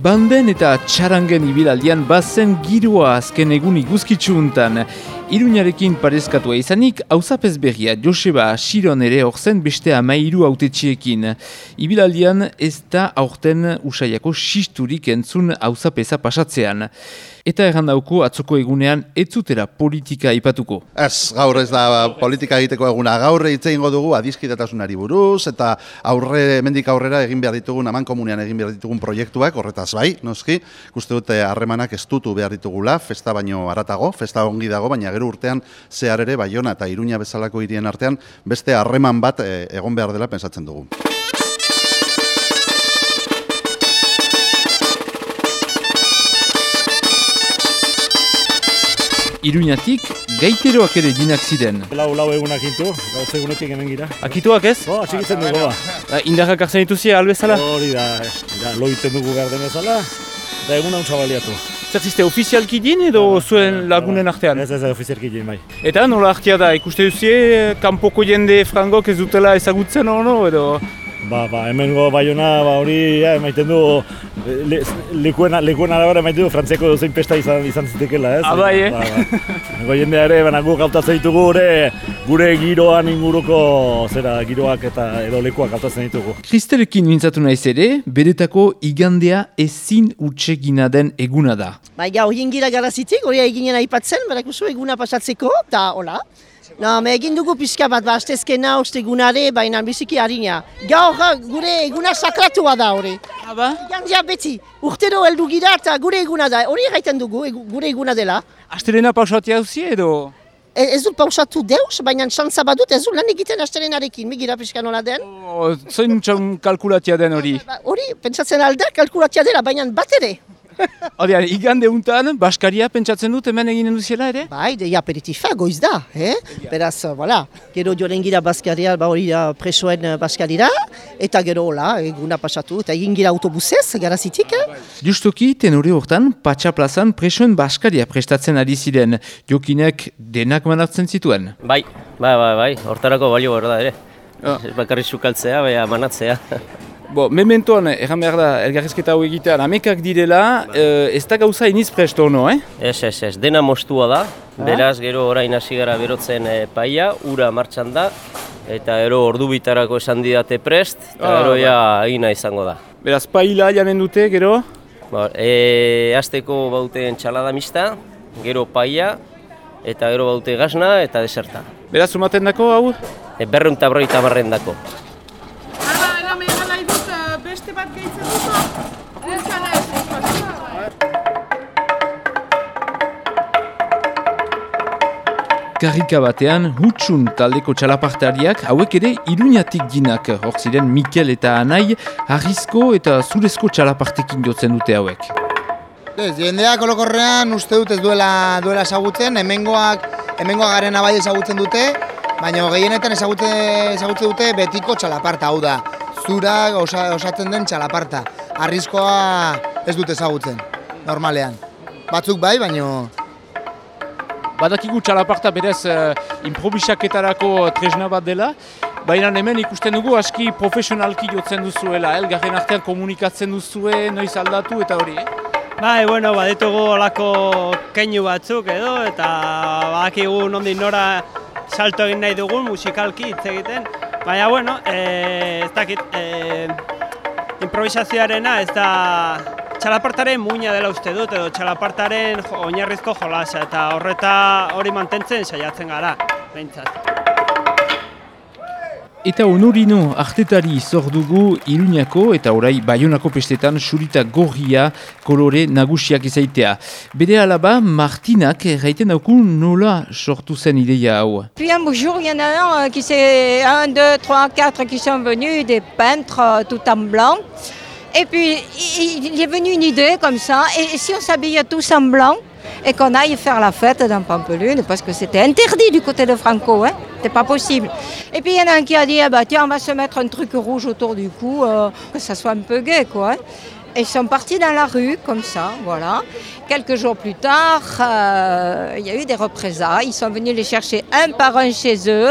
Banden eta txarangen ibilaldian bazen giroa azken egun iguzkitsuuntan. Iruñarekin parezkatua izanik, hauzapez berria Joseba Siron ere orzen beste amairu autetxiekin. Ibilaldian ez da aurten usaiako sisturik entzun hauzapeza pasatzean. Eta erran dauko atzoko egunean etzutera politika ipatuko. Ez, gaur ez da politika egiteko eguna. Gaur ingo dugu adiskidetasunari buruz eta aurre mendik aurrera egin behar ditugun, aman komunean egin behar ditugun proiektuak, horretaz bai, noski, guzti dute harremanak estutu behar ditugula, festa baino aratago, festa ongi dago, baina gero urtean zehar ere Baiona eta Iruña bezalako hirien artean beste harreman bat eh, egon behar dela pensatzen dugu. Iruñatik gaiteroak ere ginak ziren. Lau, lau egunak intu, gauz egunetik hemen gira. Akituak ez? Bo, atxikitzen dugu ba. Indarrak hartzen dituzia albezala? Hori da, da, loiten dugu garden ezala, da egun hau baliatu. Zer ziste ofizialki din edo zuen lagunen artean? Ez ez, ofizialki din bai. Eta nola artia da, ikuste duzie, kanpoko jende frangok ez dutela ezagutzen ono edo? Ba, ba, hemengo baiona, ba, hori, ja, emaiten du, le, lekuen, lekuen arabera emaiten du, frantziako dozein pesta izan, izan zitekela, ez? Ah, bai, eh? Ba, ba. Jendea ere, baina guk gautatzen ditugu gure, gure giroan inguruko, zera, giroak eta edo lekuak gautatzen ditugu. Kristelekin mintzatu naiz ere, beretako igandea ezin utsegina den eguna da. Bai, gau, egin gira garazitik, hori eginen aipatzen, berakuzu eguna pasatzeko, eta hola. No, me egin dugu pixka bat, ba, astezkena, ostegunare, baina biziki harina. Gaur, gure eguna sakratua da hori. Aba? Igandia beti, urtero heldu gira eta gure eguna da, hori egiten dugu, gure eguna dela. Astelena pausatia duzi edo? E, ez dut pausatu deus, baina xantza badut ez dut lan egiten astelenarekin, migira pixka nola den. O, zoin txon kalkulatia den hori? Ba, Hori, pentsatzen alda, kalkulatia dela, baina bat ere. Hori, igande untan, Baskaria pentsatzen dut hemen eginen duziela ere? Bai, de aperitifa goiz da, eh? Beraz, voilà, gero joren gira Baskaria, ba hori da presoen eh, Baskarira, eta gero hola, eguna pasatu, eta egin gira autobusez, garazitik, eh? Justoki, tenore hortan, Patxa plazan presoen Baskaria prestatzen ari ziren. Jokinek denak manartzen zituen. Bai, bai, bai, bai, hortarako balio behar da ere. Ah. Ez bakarrik sukaltzea, baina manatzea. Bo, mementoan, erran behar da, elgarrizketa hau egitean, amekak direla, eh, ez da gauza iniz presto ono, eh? ez, ez, ez, dena mostua da. Beraz, gero orain hasi gara berotzen e, paia, ura martxan da, eta gero ordu bitarako esan didate prest, eta Ah, gero bai. ja egina izango da. Beraz, paila janen dute, gero? Ba, e, azteko bauten txalada mista, gero paia, eta gero baute gasna eta deserta. Beraz, umaten dako, hau? E, berreun eta dako. Karrika batean, hutsun taldeko txalapartariak hauek ere iruñatik ginak. Hor ziren Mikel eta Anai, harrizko eta zurezko txalapartekin jotzen dute hauek. Ez, jendeak olokorrean uste dut ez duela duela ezagutzen, hemengoak hemengoak garen bai ezagutzen dute, baina gehienetan ezagutzen, ezagutzen dute betiko txalaparta, hau da, zura osa, osatzen den txalaparta. Arrizkoa ez dute ezagutzen, normalean. Batzuk bai, baino Badakigu txalaparta berez uh, improvisaketarako tresna bat dela, baina hemen ikusten dugu aski profesionalki jotzen duzuela, elgarren artean komunikatzen duzue, noiz aldatu eta hori, eh? Bai, bueno, baditugu olako keinu batzuk edo, eta badakigu nondik nora salto egin nahi dugun musikalki hitz egiten. Baina, bueno, e, ez dakit, e, improvisazioarena ez da txalapartaren muina dela uste dut, edo txalapartaren oinarrizko jolasa, eta horreta hori mantentzen saiatzen gara, behintzat. Eta honorino artetari zor dugu Iruñako eta orai Baionako pestetan surita gorria kolore nagusiak izaitea. Bere alaba Martinak erraiten dauku nola sortu zen ideia hau. Puis un beau jour, il y en a un euh, qui s'est, un, deux, trois, quatre qui sont venus, des peintres euh, tout en blanc. Et puis il, est venu une idée comme ça, et, si on s'habillait tous en blanc et qu'on aille faire la fête dans Pampelune, parce que c'était interdit du côté de Franco, hein, c'était pas possible. Et puis il y en a un qui a dit, ah bah tiens, on va se mettre un truc rouge autour du cou, euh, que ça soit un peu gai, quoi. hein. Et ils sont partis dans la rue, comme ça, voilà. Quelques jours plus tard, euh, il y a eu des représailles. Ils sont venus les chercher un par un chez eux.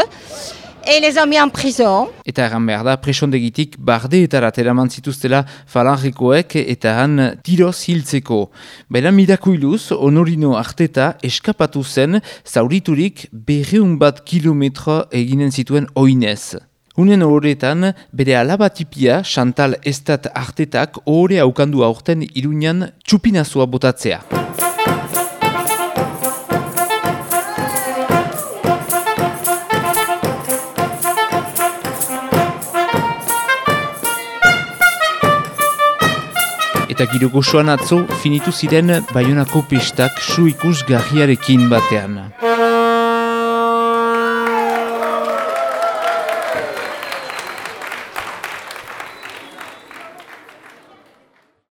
Et les ont mis en prison. Eta erran behar da, presondegitik bardeetara teraman zituztela falangekoek eta han tiroz hiltzeko. Baina mirakuiluz, honorino arteta eskapatu zen, zauriturik berreun bat kilometro eginen zituen oinez. Unen horretan, bere alabatipia, Chantal Estat artetak, ohore aukandu aurten iruñan txupinazua botatzea. Eta giro gozoan atzo, finitu ziren Bayonako pistak su ikus batean.